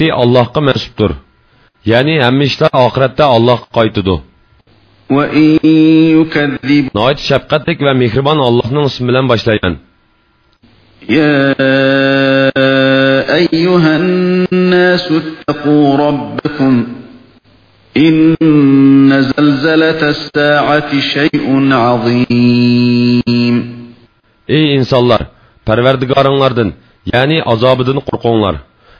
mülki Allohga mansubdir ya'ni hamma ishlar oxiratda Allohga qaytidi وإن يكذب Noit shafqatlik va mehribon Allohning ismi bilan boshlayman يا أيها الناس اتقوا ربكم إن زلزلة الساعة شيء عظيم ey insonlar parvardigoringlardan ya'ni azobidan qo'rqinglar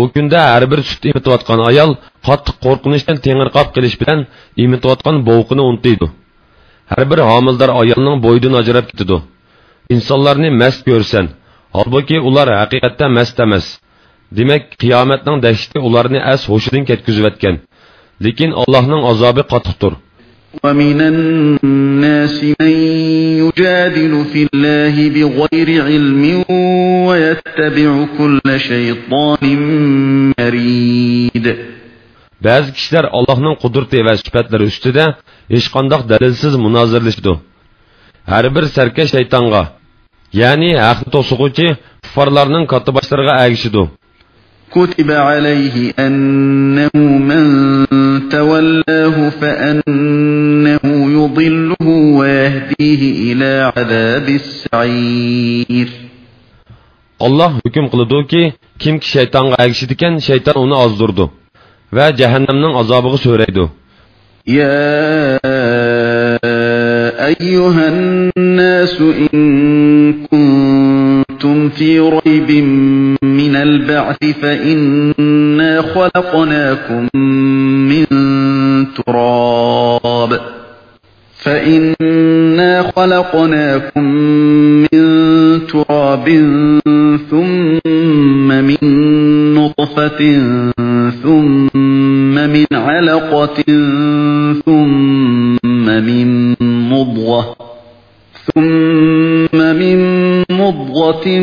U kunda har bir sut emitayotgan ayol qattiq qo'rqinishdan tengirqab qilish bilan emitayotgan bovuqini unutiydi har bir homildor ayolning bo'yidan ajrab ketidi insonlarni mast ko'rsan holbuki ular haqiqatda mast emas demak qiyomatning dahshati ularni as hushidan ketkizayotgan lekin allohning azobi qattiqdir ومن الناس من يجادل في الله بغير علم ويتبع كل شيطان مريد ba'zi kishilar allohning qudrati va sifatlari ustida hech qandoq dalilsiz munozirlashdi har bir sarkash shaytonga ya'ni haqni to'sig'uvchi kuffarlarning katta boshlariga agishidi كتب عليه أنه من تولاه فأنه يضله ويهديه إلى عذاب السعير alloh hukm qilidiki kimki shaytonga agishadigan shayton uni ozdirdi va jahannamning azobiga so'raydi يا أيها الناس إن كنتم في ريب من البعث فإنا خلقناكم من تراب فإنا خلقناكم من تراب ثم من نطفة ثم من علقة ثم من مضغة ثم من مضغة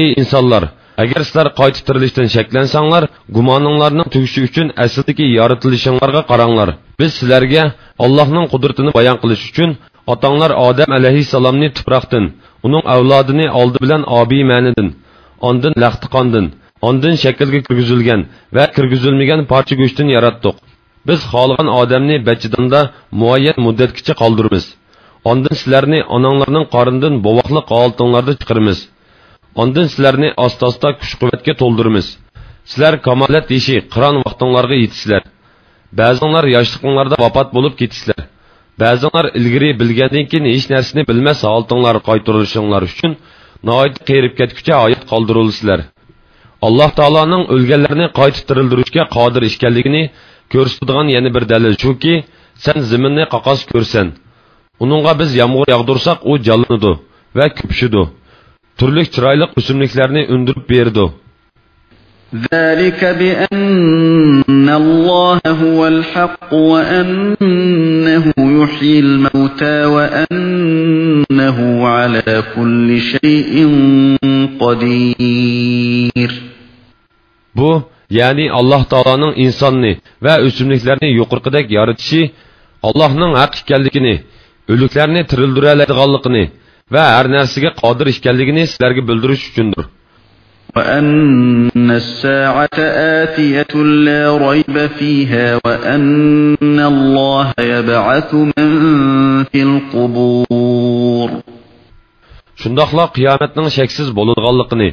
ey insonlar agar sizlar qaytib tirilishdan shaklansanglar gumoninglarning tugishi uchun aslidagi yoritilishinglarga qaranglar biz sizlarga allohning qudratini bayon qilish uchun otanglar odam alayhissalomni tuproqdan uning avlodini oldi bilan obiy ma'nidan ondin laxti qondan ondin shaklga kirgizilgan va kirgizilmagan parcha go'shtdan yaratdik biz xohlagan odamni bachidanda muayyan muddatgacha qoldiramiz ondin sizlarni onanglarning qorindan bovoqliq holatinglarda chiqaramiz Ondan sizlarni asta-asta kuch-quvvatga to'ldiramiz. Sizlar kamolat yeshi, qiron vaqtinglarga yetisizlar. Ba'zinglar yoshliqinglarda vafot bo'lib ketisizlar. Ba'zinglar ilgari bilgandan keyin hech narsani bilmas holatinglar qaytarilishinglar uchun noit qerib ketguncha hayot qoldirilsizlar. Alloh taoloning o'lganlarni qaytib tirildirishga qodir ekanligini ko'rsatadigan yana bir dalil shuki sen zaminni qaqos ko'rsan uningga biz yomg'ir yog'dirsak u jallanadi va ko'pishidi turli chiroyli o'simliklarni undirib berdi ذلك بأن الله هو الحق وأنه يحيي الموتى وأنه على كل شيء قدير Bu, yani Allah Taala'nın insonni va o'simliklarni yuqorqidek yaratishi, Allohning haq ekanligini, o'liklarni tirildira oladiganligini va har narsaga qodir ekanligini sizlarga bildirish uchundir. وأن الساعة آتية لا ريب فيها وأن الله يبعث من في القبور Shundoqla qiyomatning shaksiz bo'ladiganligini,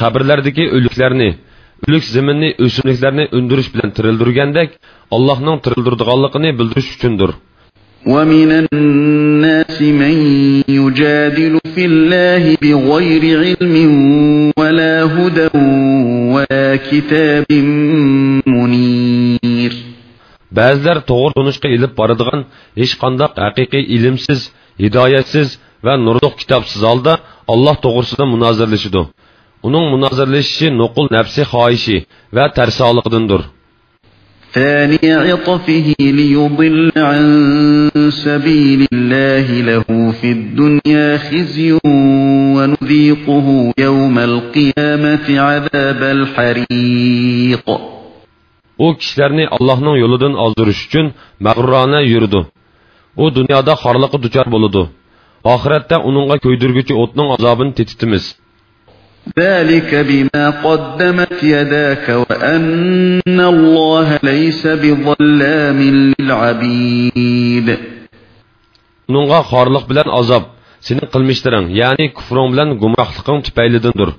qabrlardagi o'liklarni, o'lik zaminni, o'simliklarni undirish bilan tirildirgandek, Allohning tirildirdiganligini bildirish uchundir. ومن الناس من يجادل في الله بغير علم ولا هدى ولا كتاب منير Ba'zilar to'g'ri tunishga ilib boradigan hech qanday haqiqiy ilmsiz, hidoyatsiz va nurliq kitobsiz holda Alloh to'g'risida munozirlashidi. Uning munozirlashishi nuqul nafsi xohishi va tarsoliqdindir. ثاني عطفه ليضل عن سبيل الله له في الدنيا خزي ونذيقه يوم القيامة عذاب الحريق u kishilarni allohning yo'lidan ozdirish uchun mag'rurona yurdi u dunyoda xorliqqa duchor bo'ladi oxiratda uningga ko'ydirguchi o'tning azobini tetitimiz ذلك بما قدمت يداك وأن الله ليس بظلام للعبيد. نونغا خارلق بلن عذاب. سنين قلمشترن يعني كفرون بلن قمرخلقن تبايلدن دور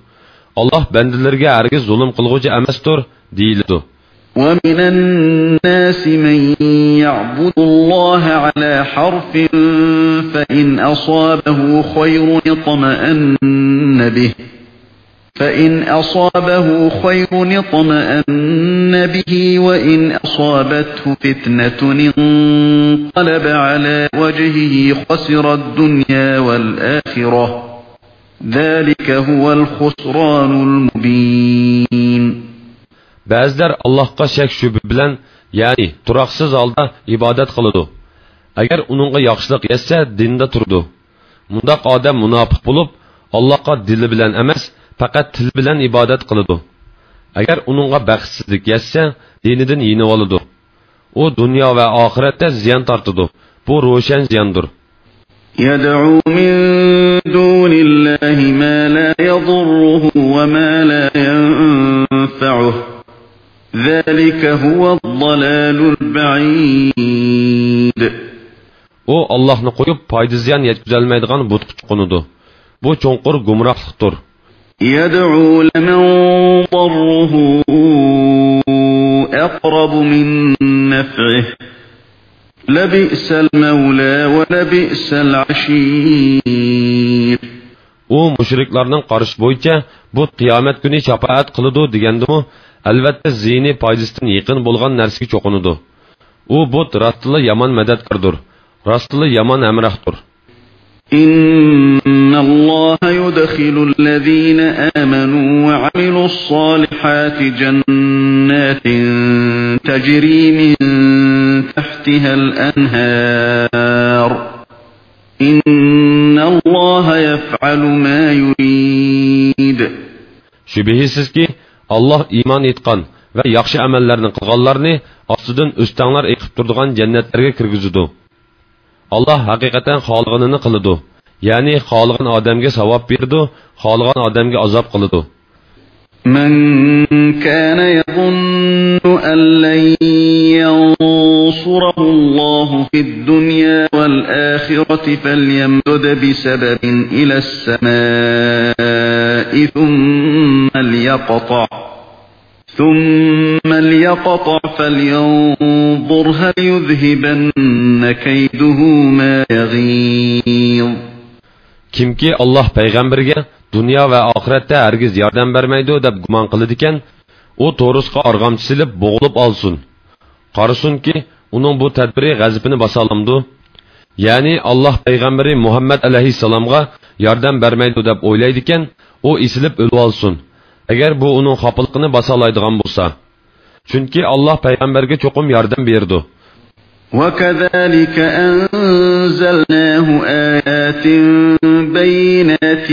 الله بندلرگا هرگز ظلم قلغوج امس دور ديلدو ومن الناس من يعبد الله على حرف فإن أصابه خير اطمأن به. فإن أصابه خير اطمأن به وإن أصابته فتنة انقلب على وجهه خسر الدنيا والآخرة ذلك هو الخسران المبين. بأزدر الله قشك شببلن يعني تراقصز عالده إبادت قلده أجر أنه يخشلق يسه دينده ترده مندق آدم منافق بلوب الله قد دل بلن أمس faqat til bilan ibodat qiladi agar uningga baxtsizlik yetsa dinidan yinib oladi u dunyo va oxiratda ziyon tortadi bu ro'shan ziyondir يدعو من دون الله ما لا يضره وما لا ينفعه ذلك هو الضلال البعيد u ollohni qo'yib foyda ziyon yetkazolmaydigan butqa chiqinidi bu cho'nqur gumrohlikdir يدعو لمن ضره أقرب من نفعه لبئس المولى ولبئس العشير u mushriklarning qarashi bo'yicha bu qiyomat kuni shafoat qiladi degandimu albatta ziyni foydasidan yaqin bo'lgan narsaga cho'qinadi u but rostila yomon madadkordir rostila yomon hamrohdir إن الله يدخل الذين آمنوا وعملوا الصالحات جنات تجري من تحتها الأنهار إن الله يفعل ما يريد shubhisizki alloh iymon etgan va yaxshi amallarni qilganlarni ostidan o'stanglar eqib turadigan jannatlarga kirgizadi alloh haqiqatan xolig'inini qiladi ya'ni xohlagan odamga savob berdi xohlagan odamga azob qiladi من كان يظن أن لن ينصره الله في الدنيا والآخرة فليمدد بسبب إلى السماء ثم ليقطع ثم ليقطع فلينظر هل يذهبن كيده ما يغيظ kimki alloh payg'ambarga dunyo va oxiratda hargiz yordam bermaydi deb gumon qiladigan u to'risqa arg'amchi silib bo'g'ilib olsin qarasunki uning bu tadbiri g'azibini bosolamdi ya'ni alloh payg'ambari muhammad alayhissalomga yordam bermaydi deb o'ylaydi ekan u isilib o'lib olsin agar bu uning xopiliqini bosolaydigan bo'lsa chunki alloh payg'ambarga cho'qim yordam berdi وكذلك أنزلناه آيات بينات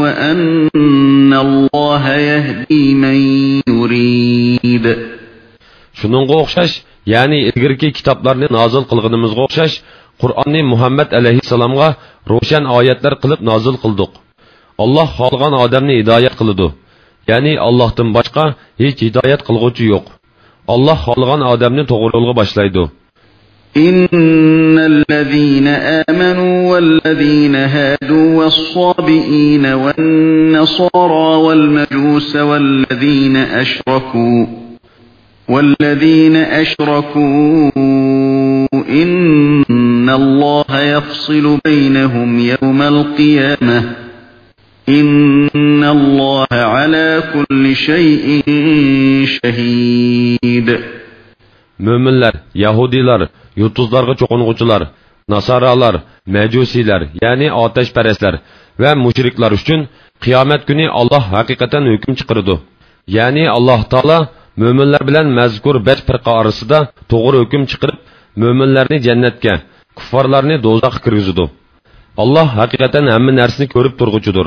وأن الله يهدي من يريد Shuningga o'xshash, ya'ni ilgirki kitoblarni nozil qilganimizga o'xshash, Qur'onni Muhammad alayhissalomga ro'shan oyatlar qilib nozil qildik. Alloh xohlagan odamni hidoyat qiladi. Ya'ni Allohdan boshqa hech hidoyat qilguvchi yo'q. Alloh xohlagan odamni to'g'ri yo'lga boshlaydi. إن الذين آمنوا والذين هادوا والصابئين والنصارى والمجوس والذين أشركوا والذين أشركوا إن الله يفصل بينهم يوم القيامة إن الله على كل شيء شهيد Möminlər, Yahudilar, yurtuzlarga cho'qing'uvchilar nasoralar majusiylar ya'ni otashparastlar va mushriklar uchun qiyomat kuni alloh haqiqatan hukm chiqaradi ya'ni alloh taolo mo'minlar bilan mazkur besh firqa orasida to'g'ri hukm chiqarib mo'minlarni jannatga kuffarlarni do'zaxga kirgizadi alloh haqiqatan hamma narsani ko'rib turg'uchidir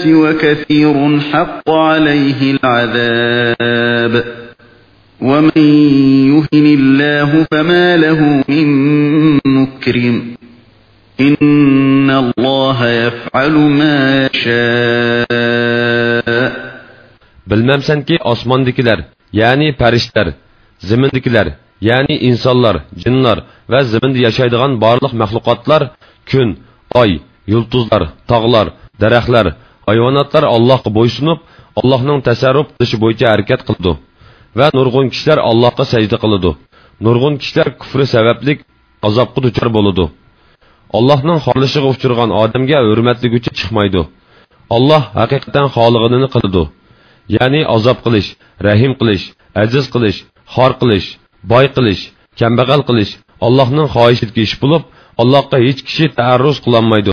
الناس وكثير حق عليه العذاب ومن يهن الله فما له من مكرم إن الله يفعل ما يشاء Bilmemsenki osmandikiler, yani perişler, zimindikiler, yani insanlar, cinlar ve ziminde yaşaydıgan barlıq məxluqatlar, gün, ay, yıldızlar, tağlar, dərəxlər, hayvanatlar Allah'a boysunup, Allah'ın təsərrüf dışı boyunca hərəkət qıldı. va nurg'un kishilar allohga sajda qiladi nurg'un kishilar kufri sabablik azobga duchor bo'ladi allohning xohlashiga uchirgan odamga hurmatliguchi chiqmaydi alloh haqiqatan xolig'ini qiladi ya'ni azob qilish rahim qilish aziz qilish xor qilish boy qilish kambag'al qilish allohning xohishiga ish bo'lib allohga hech kishi taarruz qilolmaydi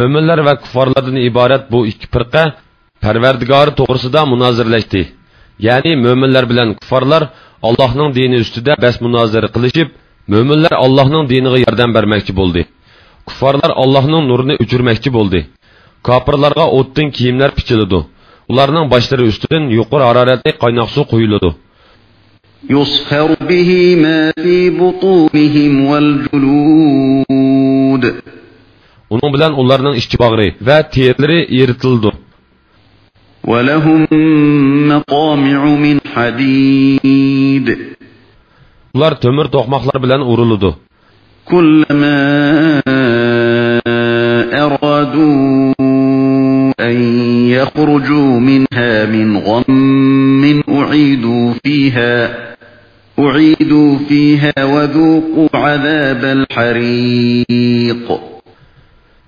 Möminlər və küffarlardan ibarət bu iki firqə Parvardigori to'g'risida munozirlashdi. Ya'ni mo'minlar bilan kuffarlar Allohning dini ustida bas munozara qilishib, mo'minlar Allohning diniga yordam bermoqchi bo'ldi. Kuffarlar Allohning nurini o'chirmoqchi bo'ldi. Kofirlarga o'tdan kiyimlar pichiladi. Ularning boshlari ustidan yuqori haroratli qaynoq suv quyiladi. يصهر به ما في بطونهم والجلود Uning bilan ularning ichki bag'ri va terlari eritildi. ولهم مقامع من حديد Ular tömür toqmaqlar bilan uriladi. كلما أرادوا أن يخرجوا منها من غم أعيدوا فيها أعيدوا فيها وذوقوا عذاب الحريق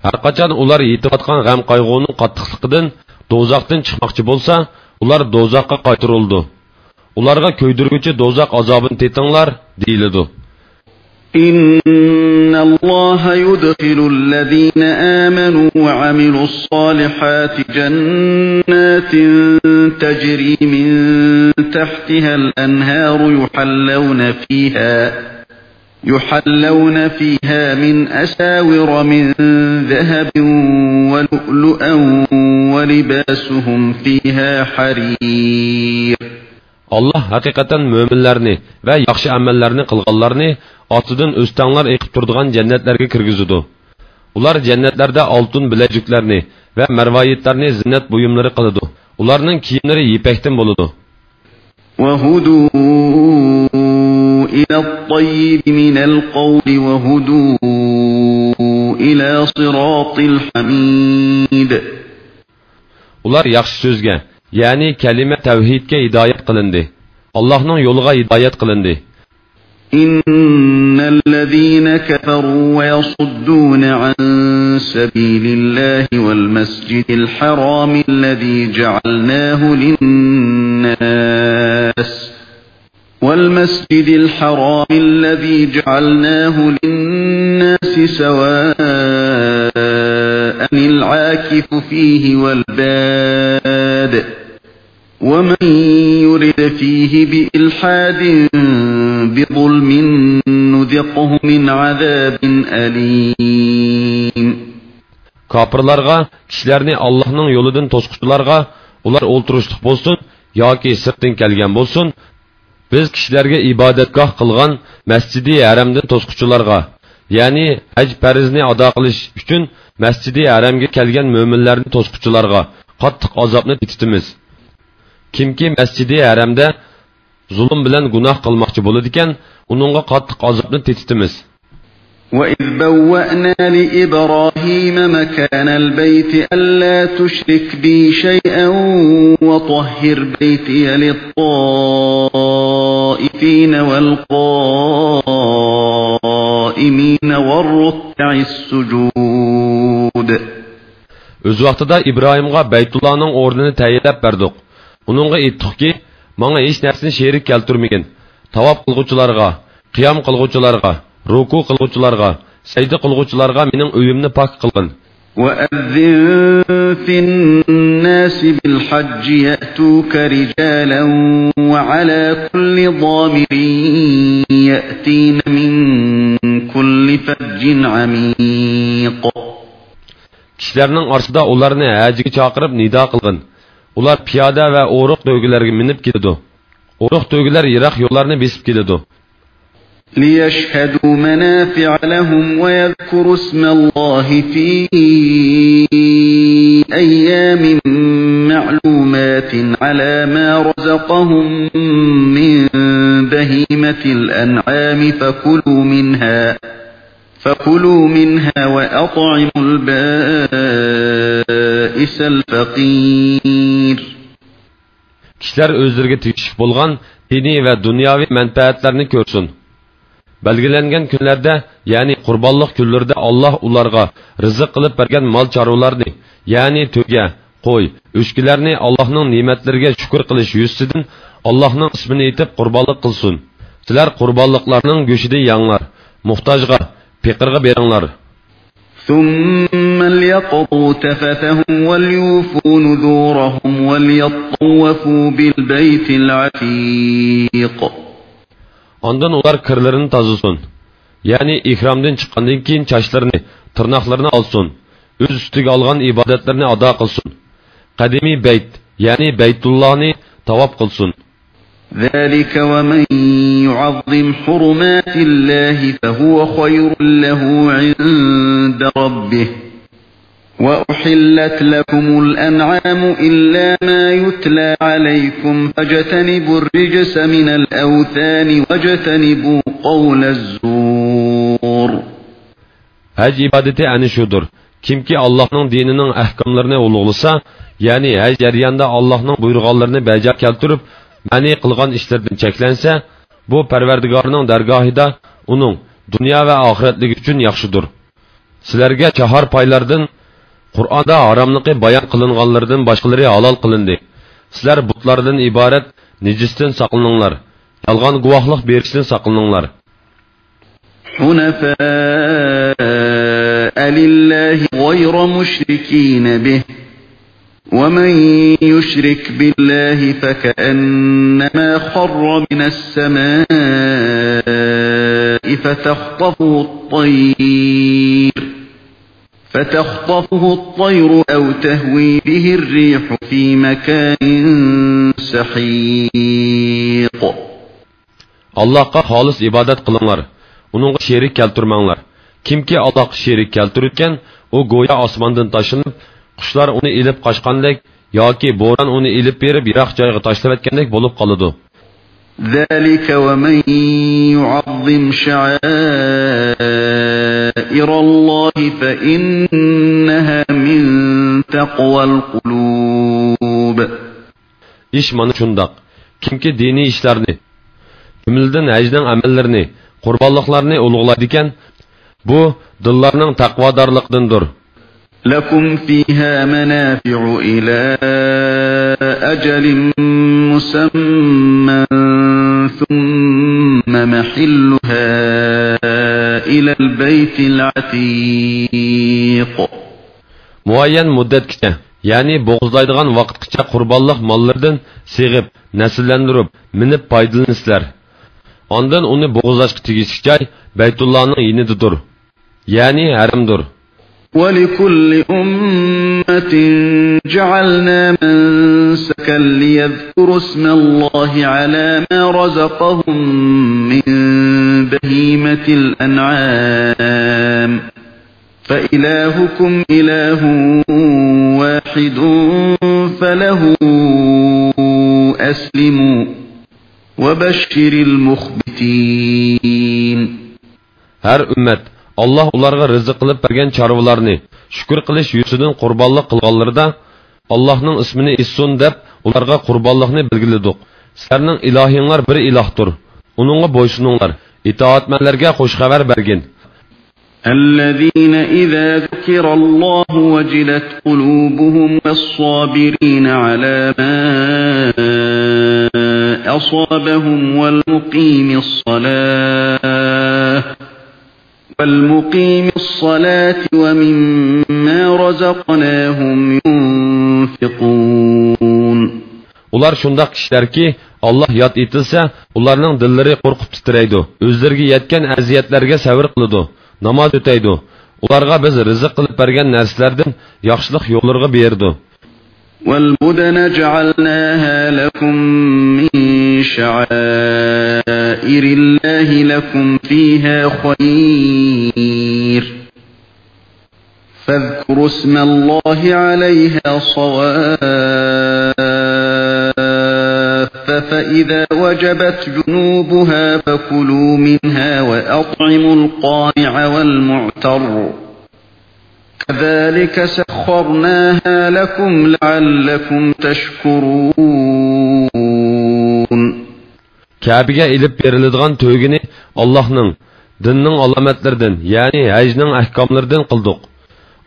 Har qachon ular yetayotgan g'am qayg'uning qattiqligidan do'zaxdan chiqmoqchi bo'lsa ular do'zaxga qaytarildi ularga ko'ydirguvchi do'zax azobini tetinglar deyiladi إن الله يدخل الذين آمنوا وعملوا الصالحات جنات تجري من تحتها الأنهار يحلون فيها يحلون فيها من أساور من ذهب ولؤلؤا ولباسهم فيها حرير Allah haqiqatan mo'minlarni va yaxshi amallarni qilganlarni otidan o'stanglar eqib turadigan jannatlarga kirgizadi. Ular jannatlarda oltin bilajuklarni va marvoyitlarni zinnat buyumlari qiladi. Ularning kiyimlari yipakdan bo'ladi. وهدوا إلى الطيب من القول وهدوا إلى صراط الحميد Ular yaxshi so'zga, ya'ni kalima tavhidga hidoyat qilindi. Allohning yo'liga hidoyat qilindi. إن الذين كفروا ويصدون عن سبيل الله والمسجد الحرام الذي جعلناه للناس والمسجد الحرام الذي جعلناه للناس سواء العاكف فيه والباد ومن يرد فيه بإلحاد بظلم نذقه من عذاب أليم Kapırlarga, kişilerini Allah'ın yoludun toskuçularga, ular olturuşluk bolsun, yoki sirtin kelgen bolsun, biz kishilarga ibodatgoh qilgan masjidi haramdan to'squchilarga ya'ni haj farizni ado qilish uchun masjidi haramga kelgan mo'minlarni to'squchilarga qattiq azobni tekitimiz kimki masjidi haramda zulm bilan gunoh qilmoqchi bo'ladi ekan uningga qattiq azobni tetitimiz وإذ بوأنا لإبراهيم مكان البيت ألا تشرك بي شيئا وطهر بيتي للطائفين والقائمين والركع السجود Öz vaqtida İbrahimga Baytullohning o'rnini tayinlab berdik. Uningga aytdikki, menga hech narsani sherik keltirmagin. Tavob qilguvchilarga, qiyom qilguvchilarga, ruku qilguvchilarga, sajda qilguvchilarga mening uyimni pok qilgin. وأذن في الناس بالحج يأتوك رجالا وعلى كل ضامر يأتين من كل فج عميق Kishilarning orasida ularni hajiga chaqirib nido qilgin. Ular piyoda va o'riq to'ygilarga minib keladi. O'riq to'ygilar yiroq yo'llarni besib keladi. ليشهدوا منافع لهم ويذكروا اسم الله في أيام معلومات على ما رزقهم من بهيمة الأنعام فكلوا منها فكلوا منها وأطعموا البائس الفقير Kishilar o'zlariga tegishib bo'lgan diniy va dunyoviy manfaatlarni ko'rsin. Belgilangan kunlarda ya'ni qurbonliq kunlarida Alloh ularga rizq qilib bergan mol chorvalarni ya'ni to'ga qo'y o'shkilarni Allohning ne'matlariga shukr qilish yuzidan Allohning ismini aytib qurbonlik qilsin sizlar qurbonliqlarning go'shida yanglar muhtojga piqirga beringlar ثم ليقضوا تفثهم وليوفوا نذورهم وليطوفوا بالبيت العتيق Ondan ular kirlarini tozasın. Ya'ni ihromdan chiqqandan keyin chochlarini, tirnoqlarini olsin. O'z ustiga olgan ibodatlarni ado qilsin. Qadimiy bayt, ya'ni Baytullohni tavob qilsin. ذلك ومن يعظم حرمات الله فهو خير له عند ربه وأحلت لكم الأنعام إلا ما يتلى عليكم فاجتنبوا الرجس من الأوثان واجتنبوا قول الزور Hac ibadeti ani şudur. Kimki Allah'ın dininin ahkamlarını ulug'lasa, ya'ni haj jarayonida Allohning buyurganlarini bajo keltirib, ma'ni qilgan ishlardan cheklansa, bu Parvardigorning dargohida uning dunyo va oxiratligi uchun yaxshidir. Sizlarga chahar paylardan Qur'onda haromligi bayon qilinganlardan boshqalari halol qilindi. Sizlar butlardan iborat nejisdan saqlaninglar. Yolg'on guvohlik berishdan saqlaninglar. حنفاء لله غير مشركين به ومن يشرك بالله فكأنما خر من السماء فتخطفه الطير فتخطفه الطير أو تهوي به الريح في مكان سحيق. الله قا خالص إبادة قلنلر ونون شيري كالترمانلر كم كي أطاق شيري كالترتكن أو گویا آسماندن تاشنب قشلر اونی ایلیب قشقندك یاكي بوران اونی ایلیب بیرب یراخ جایغ تاشتبتكندك بولوب قلدو ذالك ومن يعظم شعائر الله فإنها من تقوى القلوب ish mana shundoq kimki diniy ishlarni jumladan hajning amallarini qurbonliqlarni ulug'laydi ekan bu dillarning taqvodorliqdandir لكم فيها منافع إلى أجل مسمى ثم محلها إلى البيت العتيق muayyan muddatgacha ya'ni bo'g'izlaydigan vaqtgacha qurbonliq mollardan seg'ib nasllantirib minib foydalansizlar ondan uni bo'g'izlashga tegishli joy baytullohning yinididir ya'ni haramdir ولكل أمة جعلنا منسكا ليذكروا اسم الله على ما رزقهم من بهيمة الأنعام فإلهكم إله واحد فله أسلموا وبشر المخبتين har ummat alloh ularga rizq qilib bergan chorvalarni shukur qilish yuzidan qurbonlik qilganlarida allohning ismini issun deb ularga qurbonlikni belgiladik sizlarning ilohinglar bir ilohdir uningga bo'ysuninglar itoatmanlarga xushxabar bergin الذين إذا ذكر الله وجلت قلوبهم والصابرين على ما أصابهم والمقيم الصلاة والمقيم الصلاة ومما رزقناهم ينفقون. Ular shundoq kishilarki alloh yod etilsa ularning dillari qo'rqib titraydi o'zlariga yetgan aziyatlarga savr qiladi namoz o'taydi ularga biz rizq qilib bergan narsalardan yaxshilik yo'llariga berdi والبدن جعلناها لكم من شعائر الله لكم فيها خير فاذكروا اسم الله عليها صواف فإذا وجبت جنوبها فكلوا منها وأطعموا القانع والمعتر كذلك سخرناها لكم لعلكم تشكرون Kabe'ga ilib beriladigan to'ygini Allohning dinning alomatlaridan, ya'ni hajning ahkomlaridan qildik.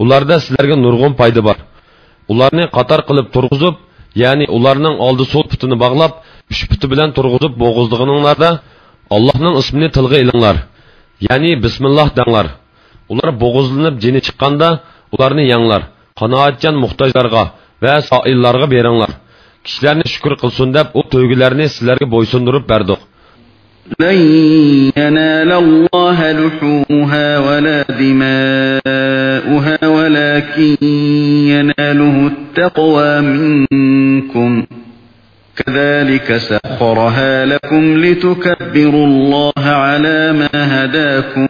Ularda sizlarga nurg'un foyda bor. Ularni qator qilib turg'izib, ya'ni ularning oldi so'l putini bog'lab, uch puti bilan turg'izib bo'g'izdiganinglarda Allohning ismini tilga ilinglar. Ya'ni bismillah danglar. Ular bo'g'izlanib jini chiqqanda ularni yanglar. Qanoatchan muhtojlarga va soillarga beringlar. kishilarni shukur qilsin deb u to'ygilarni sizlarga bo'ysundirib berdik لن ينال الله لحومها ولا دماؤها ولكن يناله التقوى منكم كذلك سخرها لكم لتكبروا الله على ما هداكم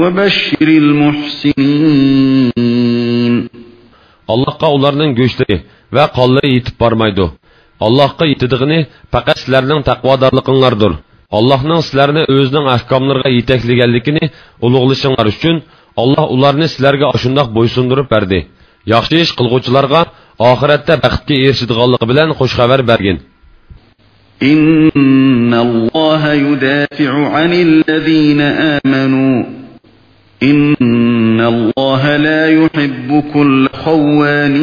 وبشر المحسنين allohga ularning go'shtlari va qonlari yetib bormaydi allohga yetidig'ini faqat sizlarning taqvodorliginglardir allohning sizlarni o'zining ahkomlariga yetaklaganligini ulug'lashinglar uchun alloh ularni sizlarga shundoq bo'ysundirib berdi yaxshi ish qilg'uvchilarga oxiratda baxtga erishadiganligi bilan xushxabar bergin إن الله يدافع عن الذين آمنوا إن الله لا يحب كل خوان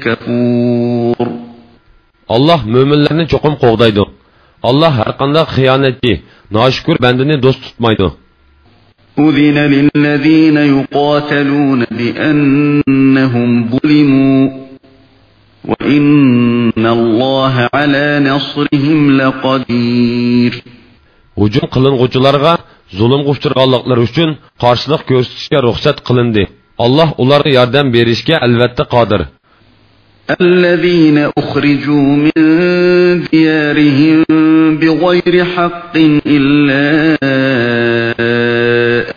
كفور alloh mo'minlarni cho'qim qo'g'daydi alloh har qanday xiyonatchi noshukur bandini do'st tutmaydi أذن للذين يقاتلون بأنهم ظلموا وإن الله على نصرهم لقدير hujum qiling'uvchilarga zulmga uchraganliklari uchun qarshilik ko'rsatishga ruxsat qilindi alloh ularga yordam berishga albatta qodir الذين أخرجوا من ديارهم بغير حق إلا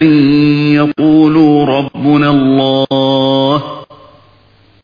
أن يقولوا ربنا الله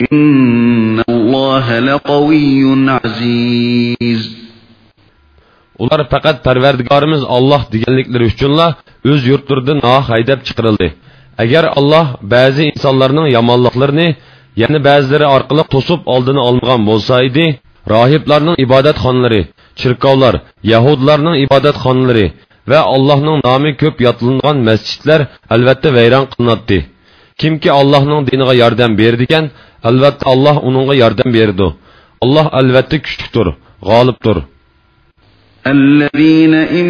إن الله لقوي عزيز ular faqat parvardigorimiz olloh deganliklari uchunla o'z yurtlaridan noh haydab chiqarildi agar alloh ba'zi insonlarning yomonliklarini yana ba'zilari orqali to'sib oldini olmagan bo'lsa edi rohiblarning ibodatxonalari chirkovlar yahudlarning ibodatxonalari va allohning nomi ko'p yodlangan masjidlar albatta vayron qilinadi kimki allohning diniga yordam berdigan albatta alloh uningga yordam berdi alloh albatta kuchlidir g'olibdir الذين إن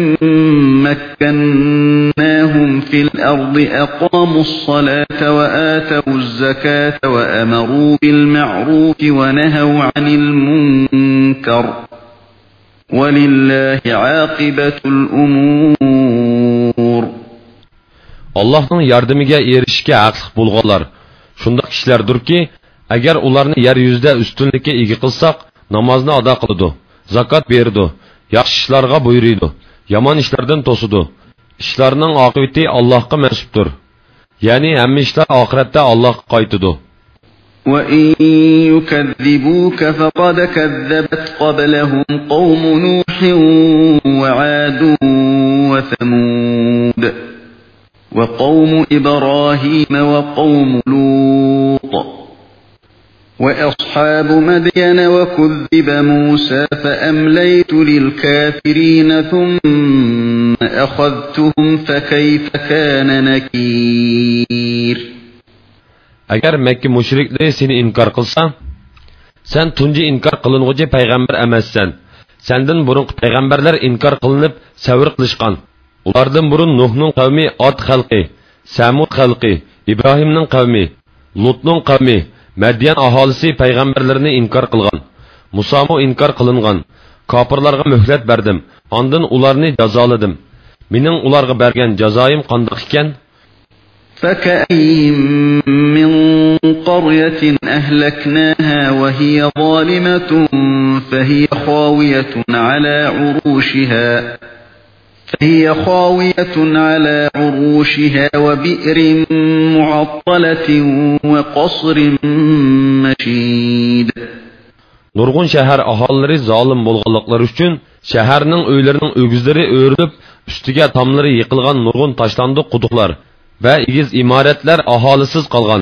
مكناهم في الأرض أقاموا الصلاة وآتوا الزكاة وأمروا بالمعروف ونهوا عن المنكر ولله عاقبة الأمور allohning yordamiga erishishga haqliq bo'lganlar shundoq kishilardurki agar ularni yer yuzida ustunlikka ega qilsak namozni ado qiladi zakot berdi yaxshi ishlarga buyuriydi yomon ishlardan to'sidi ishlarning oqibati allohga mansubdir ya'ni hamma ishlar oxiratda allohga qaytidi وإن يكذبوك فقد كذبت قبلهم قوم نوح وعاد وثمود وقوم إبراهيم وقوم لوط وأصحاب مدين وكذب موسى فأمليت للكافرين ثم أخذتهم فكيف كان نكير؟ اگر مکی مشرك لی إنكار انکار قلسان سن تونجی انکار قلن غجی پیغمبر أمسن. سندن برونق پیغمبرلر انکار قلنب سور قلشقان ولاردن برون نوحنون قومی آت خلقی سامود خلقی ابراهیمنن قومی لطنون قومي madyan aholisi payg'ambarlarni inkor qilgan musomu inkor qilingan kofirlarga muhlat berdim ondan ularni jazoladim mening ularga bergan jazoyim qandoq ekan فكأين من قرية أهلكناها وهي ظالمة فهي خاوية على عروشها فهي خاوية على عروشها وبئر معطلة وقصر مشيد nurg'un shahar aholilari zolim bo'lganliklari uchun shaharning uylarining o'gizlari o'rilib ustiga tomlari yiqilgan nurg'un tashlandiq quduqlar va egiz imoratlar aholisiz qolgan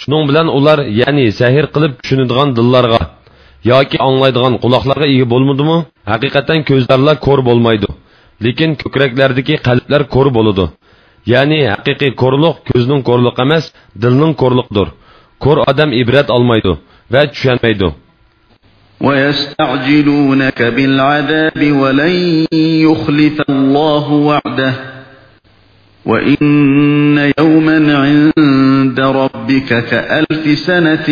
Shuning bilan ular ya'ni sahir qilib tushunadigan dillarga yoki anglaydigan quloqlarga ega bo'lmadimi haqiqatan ko'zlarlar ko'r bo'lmaydi lekin ko'kraklardagi qalblar ko'r bo'ladi ya'ni haqiqiy ko'rliq ko'zning ko'rliq emas dilning ko'rliqdir ko'r odam ibrat olmaydi va tushunmaydi ويستعجلونك بالعذاب ولن يخلف الله وعده وإن يوما عند ربك كألف سنة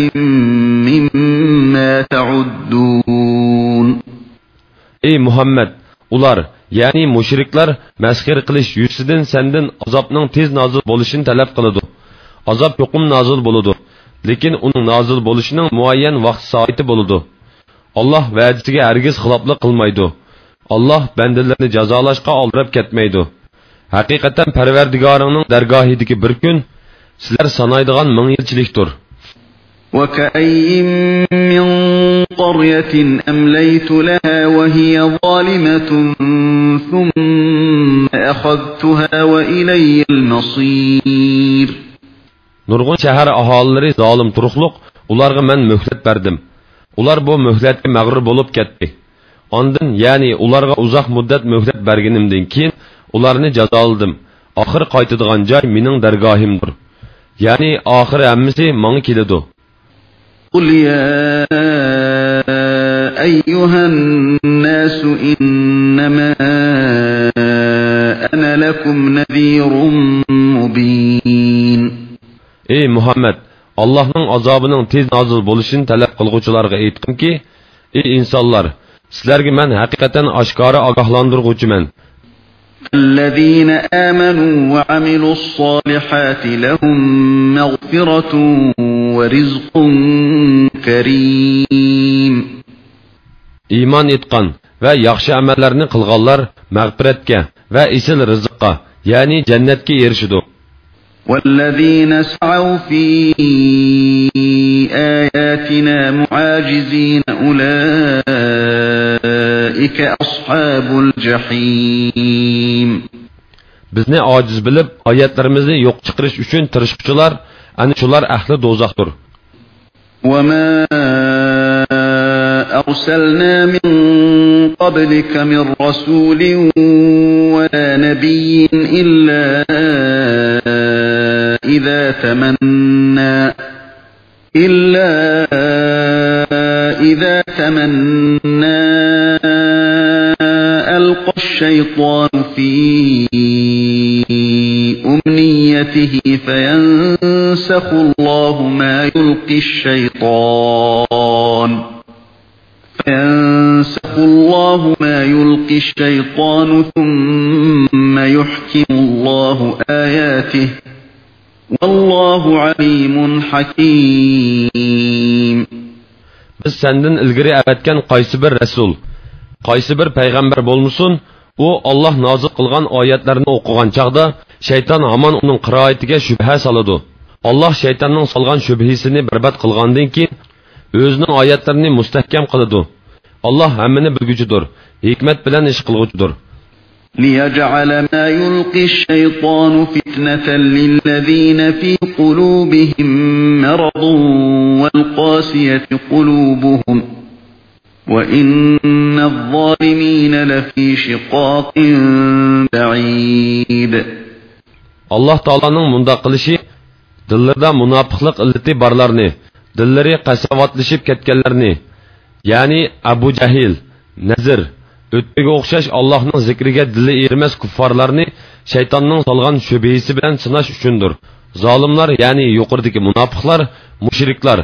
مما تعدون ey muhammad ular ya'ni mushriklar masxir qilish yuzidan sandan azobning tez nozil bo'lishini talab qiladi azob yuqum nozil bo'ladi lekin uning nozil bo'lishining muayyan vaqt soati bo'ladi alloh va'dasiga hargiz xiloflik qilmaydi alloh bandalarni jazolashga oldirab ketmaydi haqiqatan parvardigoringning dargohidagi bir kun sizlar sanaydigan ming yilchilikdir وكأي من قرية أمليت لها وهي ظالمة ثم أخذتها وإلي المصير nurg'un shahar aholilari zolim turuqliq ularga man muhlat berdim ular bu muhlatga mag'rur bo'lib ketdi ondin ya'ni ularga uzoq muddat muhlat berganimdan keyin ularni jazoladim oxir qaytadigan joy mening dargohimdir ya'ni oxiri hammasi manga keladi قل يا أيها الناس إنما أنا لكم نذير مبين ey muhammad allohning azobining tez nozil bo'lishini talab qilg'uvchilarga aytqinki ey insonlar sizlarga man haqiqatan oshkora ogohlantirg'uvchiman الذين آمنوا وعملوا الصالحات لهم مغفرة ورزق كريم. iymon etgan va yaxshi amallarni qilganlar mag'firatga va isil rizqqa ya'ni jannatga erishidi والذين سعوا في آياتنا معاجزين أولئك أصحاب الجحيم. Bizni ojiz bilib oyatlarimizni yo'q chiqarish uchun tirishquchilar ana shular ahli do'zaxdir وما أرسلنا من قبلك من رسول ولا نبي إلا إذا تمنى إلا إذا تمنى ألقى الشيطان في أمنيته فينسخ الله ما يلقي الشيطان فينسخ الله ما يلقي الشيطان ثم يحكم الله آياته والله عليم حكيم biz senden ilgari avatgan qaysi bir rasul qaysi bir payg'ambar bo'lmasin u olloh nozil qilgan oyatlarni o'qigan chog'da شیطان همان اون قرائتی که شبه سالدو. الله شیطان اون سالگان شبهیسی نی برباد کلگاندین کی، اوزن آیاتلر نی مستحکم کلدو. الله همه نی بگوچدور، حکمت بلن اش کلگوچدور. لیجعل ما يلقي الشيطان فتنة للذين في قلوبهم مرض والقاسية قلوبهم وَإِنَّ الظَّالِمِينَ لَفِي شِقَاقٍ بَعِيدٍ alloh taoloning mundoq qilishi dillarda munofiqlik illati borlarni dillari qasavatlashib ketganlarni ya'ni abu jahil nazir o'tpiga o'xshash allohning zikriga dili ermas kuffarlarni shaytonning solgan shubhisi bilan sinash uchundir zolimlar ya'ni yuqoridagi munofiqlar mushriklar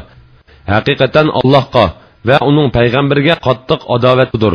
haqiqatan allohga va uning payg'ambariga qattiq adovatlidir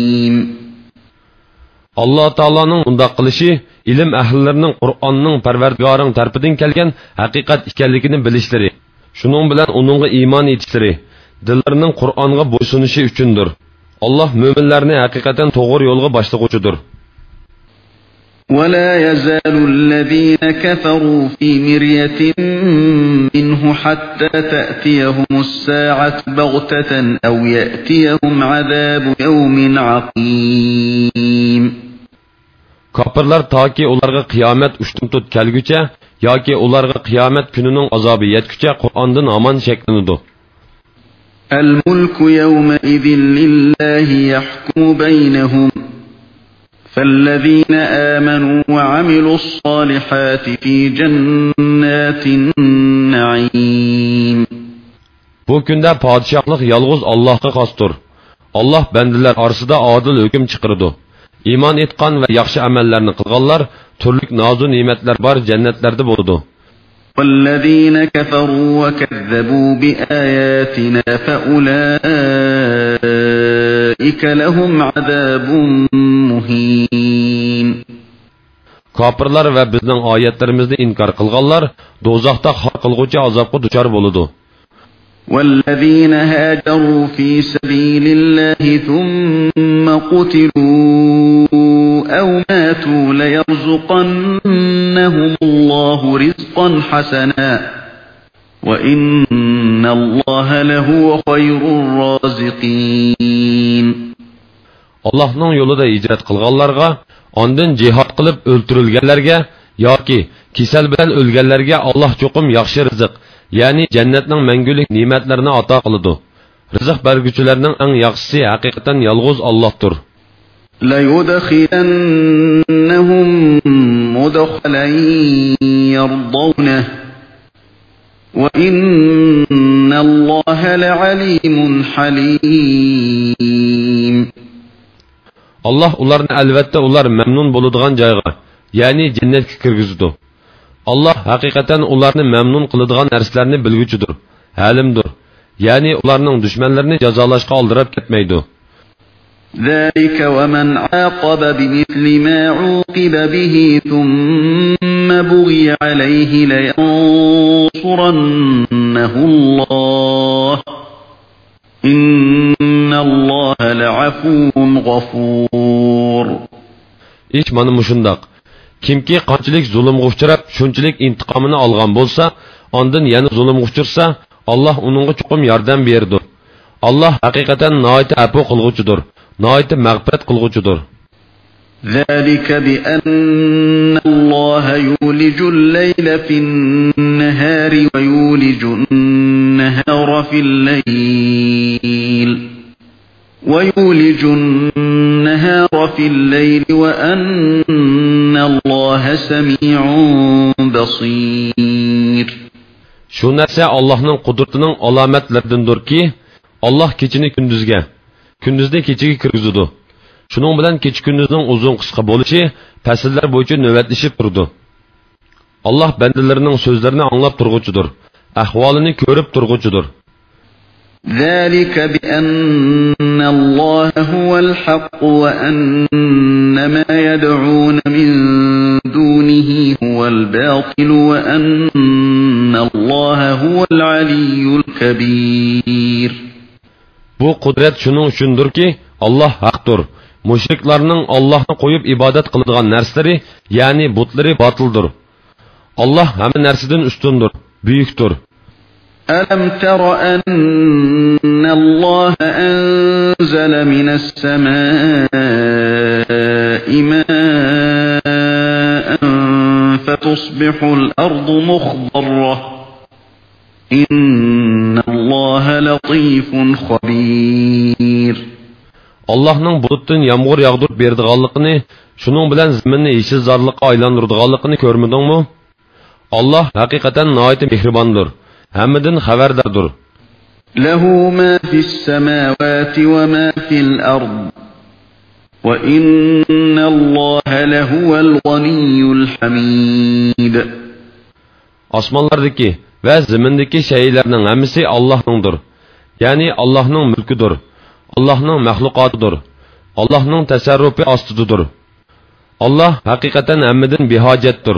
alloh taoloning undoq qilishi ilm ahllarining qur'onning parvardigorining tarafidan kelgan haqiqat ekanligini bilishlari shuning bilan uningga iymon etishlari dillarining qur'onga bo'ysunishi uchundir alloh mo'minlarni haqiqatan to'g'ri yo'lga boshlag'uchidir ولا يزال الذين كفروا في مرية منه حتى تأتيهم الساعة بغتة أو يأتيهم عذاب يوم عقيم Kapırlar ta ki ularga qiyomat ushtum tut kelgucha yoki ularga qiyomat kunining azobi yetgucha Qur'ondan aman shaklanadi. الملك يومئذ لله يحكم بينهم فالذين آمنوا وعملوا الصالحات في جنات النعيم Bu kunda podshohlik yolg'iz Allohga xosdir. Alloh bandalar orasida adil hukm chiqaradi. Iymon etgan va yaxshi amallarni qilganlar turli nozu ne'matlar bor jannatlarda bo'ladi. والذين كفروا وكذبوا بآياتنا فأولئك لهم عذاب مهين. Kafirlar va bizning oyatlarimizni inkor qilganlar do'zaxda har qilg'uvchi azobga duchor bo'ladi. والذين هاجروا في سبيل الله ثم قتلوا أو ماتوا ليرزقنهم الله رزقا حسنا. وإن الله لهو خير الرازقين. Allohning yo'lida hijrat qilganlarga, ondan jihad qilib o'ltirilganlarga yoki kasal bilan o'lganlarga Alloh cho'qim yaxshi rizq, ya'ni jannatning mangulik ne'matlarini ato qiladi. Rizq berguvchilarning eng yaxshisi haqiqatan yolg'iz Allohdir. ليدخلنهم مدخلا يرضونه وإن الله لعليم حليم alloh ularni albatta ular mamnun bo'ladigan joyga ya'ni jannatga kirgizdi alloh haqiqatan ularni mamnun qiladigan narsalarni bilguchidir halimdir ya'ni ularning dushmanlarini jazolashga oldirab ketmaydi ذلك ومن عاقب بمثل ما عوقب به ثم بغي عليه لينصرنه الله إن الله لعفو غفور ish mana mushundoq kimki qanchalik zulmga uchrab shunchalik intiqomini olgan bo'lsa ondan yana zulmga uchirsa alloh uningga chuqum yordam berdi alloh haqiqatan noiti afu qilg'uchidir noiti mag'firat qilg'uchidir ذلك بأن الله يولج الليل في النهار ويولج النهار في الليل ويولج النهار في الليل وأن الله سميع بصير shu narsa allohning qudratining alomatlaridandirki alloh kechini kunduzga kunduzni kechaga kirgizadi shuning bilan kecha kunduzning uzun qisqa bo'lishi fasllar bo'yicha navbatlashib turdi alloh bandalarining so'zlarini anglab turg'uchidir ahvolini ko'rib turg'uchidir ذلك بأن الله هو الحق وأن ما يدعون من دونه هو الباطل وأن الله هو العلي الكبير bu qudrat shuning uchundirki alloh haqdir mushriklarning allohni qo'yib ibodat qiladigan narsalari ya'ni butlari botildir alloh hamma narsadan ustundir buyukdir ألم تر أن الله أنزل من السماء ماء فتصبح الأرض مخضرة إن الله لطيف خبير allohning bulutdan yomg'ir yog'dirib berdiganligini shuning bilan zaminni yeshilzorlikqa aylantirdiganligini ko'rmadingmi alloh haqiqatan noiti mehribondir hammadan xabardordir له ما في السماوات وما في الأرض وإن الله لهو الغني الحميد osmonlardagi va zimindagi shaylarning hammasi allohningdir ya'ni allohning mulkidir allohning maxluqotidir allohning tasarrufi ostidadir alloh haqiqatan hammadan behojatdir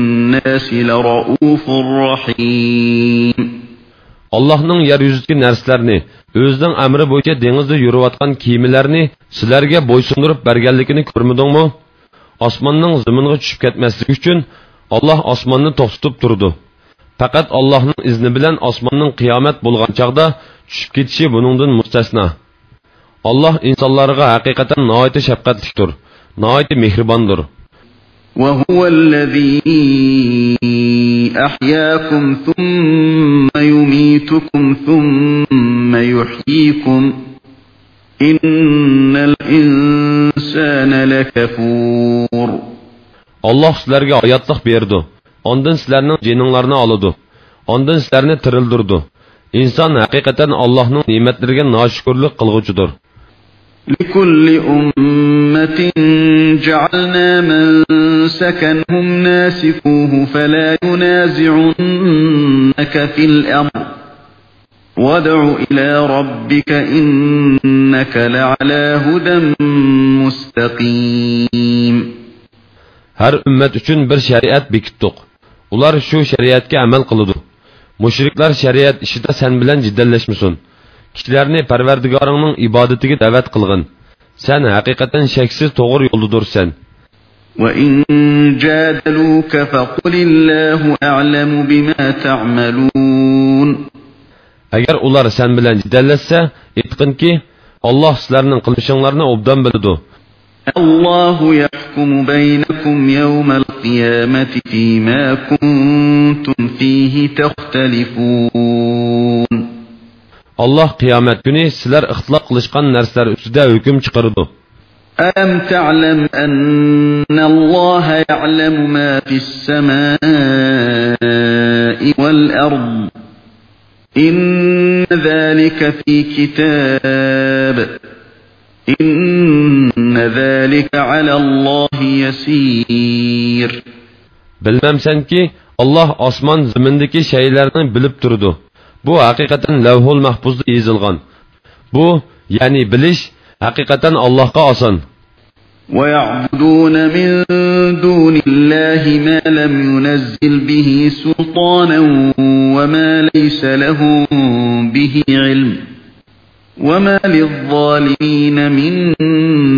بالناس لرؤوف رحيم allohning yer yuzidagi narsalarni o'zining amri bo'yicha dengizda yurayotgan kiyimlarni sizlarga bo'ysundirib berganligini ko'rmadingmi osmonning zaminga tushib ketmasligi uchun olloh osmonni to'xtatib turdi faqat allohning izni bilan osmonning qiyomat bo'lgan chog'da tushib ketishi buningdan mustasno alloh insonlarga haqiqatan noiti shafqatlikdir noiti mehribondir وهو الذي أحياكم ثم يميتكم ثم يحييكم إن الإنسان لكفور Allah sizlarga oyatliq berdi. Ondan sizlarning jininglarni oladi. Ondan sizlarni tirildirdi. İnson haqiqatan Allohning ne'matlariga noshukrlik qilg'uchidir. لكل أمة جعلنا منسكا هم ناسكوه فلا ينازعنك في الأمر وادع إلى ربك إنك لعلى هدى مستقيم Har ummat uchun bir shariat bekitdik. Ular shu shariatga amal qiladi. Mushriklar shariat ishida sen bilan jiddallashmasin. Kishilarni Parvardigoringning ibodatiga da'vat qilgin. Sen haqiqatan shaksiz to'g'ri yo'ldadursan. وإن جادلوك فقل الله أعلم بما تعملون Agar ular sen bilan jiddallashsa, aytqinki, Alloh sizlarning qilmishinglarni obdan biladi. الله يحكم بينكم يوم القيامة فيما كنتم فيه تختلفون Alloh qiyomat kuni sizlar ixtilof qilishgan narsalar ustida hukm chiqaradi. ألم تعلم أن الله يعلم ما في السماء والأرض؟ إن ذلك في كتاب. إن ذلك على الله يسير. بلمم سنكي الله أصمان زمندكي شيلرن بلب تردو بو حقيقة لوهو المحفوظ إيزلغان بو يعني بلش حقيقة الله قاصن ويعبدون من دون الله ما لم ينزل به سلطانا وما ليس لهم به علم وما للظالمين من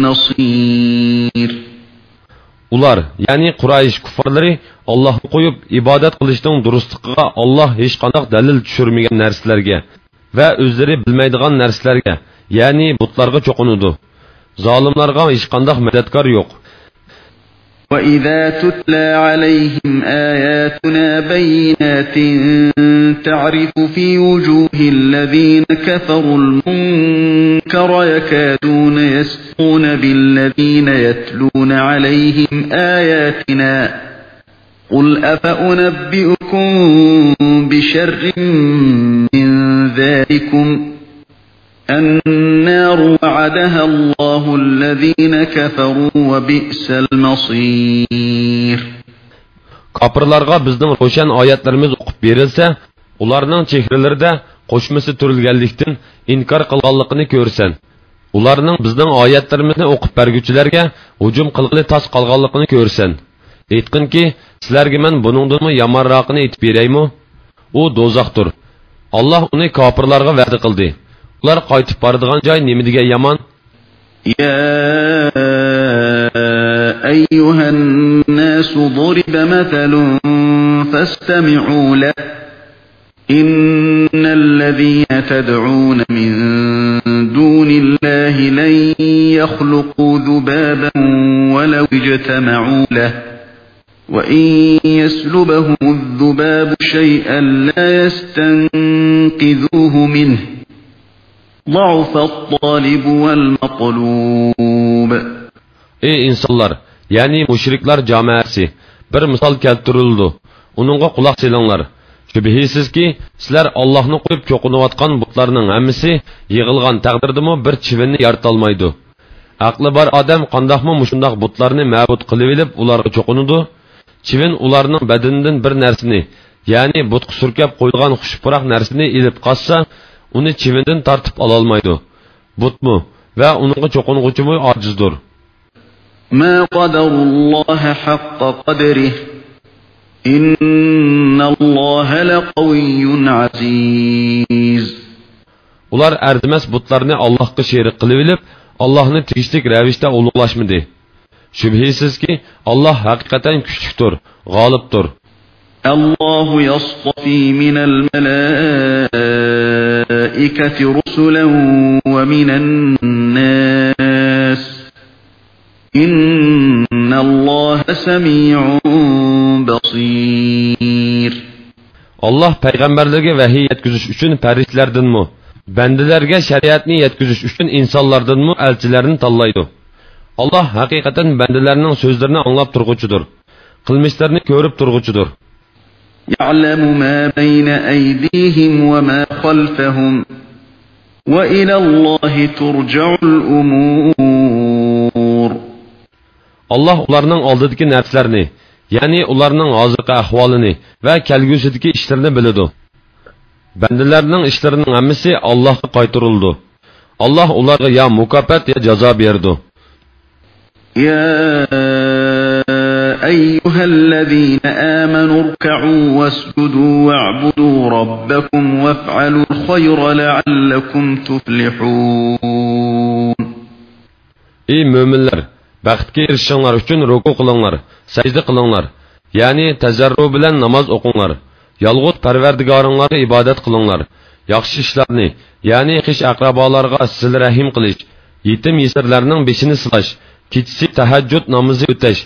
نصير Ular, ya'ni Quraysh kuffarlari Allohni qo'yib ibodat qilishning durustligiga Alloh hech qanday dalil tushirmagan narsalarga va o'zlari bilmaydigan narsalarga, ya'ni butlarga cho'qinadi. Zolimlarga hech qanday madadkor yo'q. وإذا تتلى عليهم آياتنا بينات تعرف في وجوه الذين كفروا المنكر يكادون يسقون بالذين يتلون عليهم آياتنا قل أفأنبئكم بشر من ذلكم النار وعدها الله الذين كفروا وبئس المصير Kapırlarga bizning ro'shan oyatlarimiz o'qib berilsa, ularning chehralarida qo'shmasi turilganlikdan inkor qilganligini ko'rsan. Ularning bizning oyatlarimizni o'qib berguvchilarga hujum qilg'ili tas qolganligini ko'rsan. Aytqinki, sizlarga men buningdanmi yomonroqini aytib beraymi? U do'zaxdir. Alloh uni kofirlarga va'da qildi. Ular qaytib boradigan joy nima degan yomon? يا أيها الناس ضرب مثل فاستمعوا له إن الذين تدعون من دون الله لن يخلقوا ذبابا ولو اجتمعوا له وإن يسلبهم الذباب شيئا لا يستنقذوه منه ضعف الطالب والمطلوب Ey insonlar, ya'ni mushriklar jamoasi bir misol keltirildi. Uningga quloq selinglar. Shubhisizki, sizlar Allohni qo'yib cho'qinayotgan butlarning hammasi yig'ilgan taqdirdimi bir chivinni yaratolmaydi. Aqli bor odam qandoqmi mushundoq butlarni ma'bud qilib olib ularga cho'qinadi? Chivin ularning badanidan bir narsani, ya'ni butqa surkab qo'yilgan xushpuroq narsani ilib qolsa, uni chivindan tortib ololmaydi. Butmi va uningga cho'qing'uchimi ojizdir. ما قدر الله حق قدره إن الله لقوي عزيز Ular arzimas butlarni Allohga sherik qilib olib, Allohni tegishlik ravishda ulug'lashmadi. Shubhisizki, Alloh haqiqatan kuchlidir, g'olibdir. الله يصطفي من الملائكة رسلا ومن الناس إن الله سميع بصير alloh payg'ambarlarga vahiy yetkazish uchun farishtalardinmi bandalarga shariatni yetkazish uchun insonlardinmi elchilarni tanlaydi alloh haqiqatan bandalarning so'zlarini anglab turg'uchidir qilmishlarini ko'rib turg'uchidir يعلم ما بين أيديهم وما خلفهم وإلى الله ترجع الأمور alloh ularning oldidagi narsalarni ya'ni ularning hozirgi ahvolini va kelgusidagi ishlarini biladi bandalarning ishlarining hammasi allohga qaytarildi alloh ularga yo mukofot yo jazo berdi يا أيها الذين آمنوا اركعوا واسجدوا واعبدوا ربكم وافعلوا الخير لعلكم تفلحون. إي مؤمنلر بخت كير شنلر شن ركو قلنلر سجد قلنلر يعني تزرو بلن نماز اقنلر يلغوت پروردگارنلر عبادت قلنلر يخش işlerini يعني خش اقربالارغا سل رحم قلش يتم يسرلرنن بشini سلاش كتسي تهجد نمزي اتش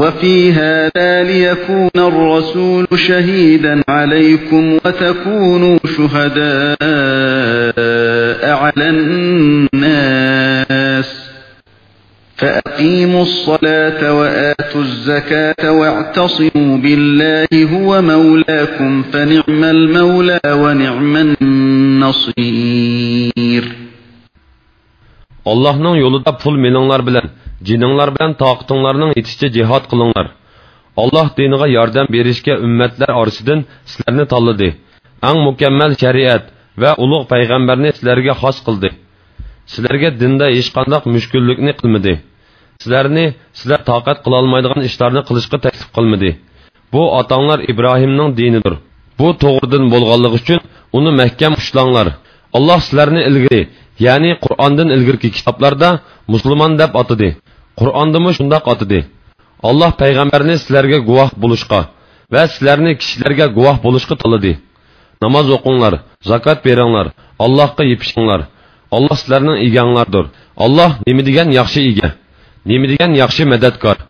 وفي هذا ليكون الرسول شهيدا عليكم وتكونوا شهداء على الناس. فأقيموا الصلاة وآتوا الزكاة واعتصموا بالله هو مولاكم فنعم المولى ونعم النصير. Allohning yo'lida pul meninglar bilan, jininglar bilan toqatinglarning yetishicha jihad qilinglar. Alloh diniga yordam berishga ummatlar orasidan sizlarni tanladi. Eng mukammal shariat va ulug' payg'ambarni sizlarga xos qildi. Sizlarga dinda hech qanday mushkullikni qilmadi. Sizlarni sizlar toqat qila olmaydigan ishlarni qilishga taklif qilmadi. Bu otanglar Ibrohimning dinidir. Bu to'g'ridan bo'lganligi uchun uni mahkam ushlanglar. Alloh sizlarni ilgari ya'ni qur'ondan ilgirki kitoblarda musulmon deb otadi qur'ondami shundoq otadi alloh payg'ambarni sizlarga guvoh bo'lishqa va sizlarni kishilarga guvoh bo'lishqa tiladi. Namoz o'qinglar zakot beringlar allohga yepishinglar. Alloh sizlarning eganglardir. Alloh nima degan yaxshi ega nima degan yaxshi madadkor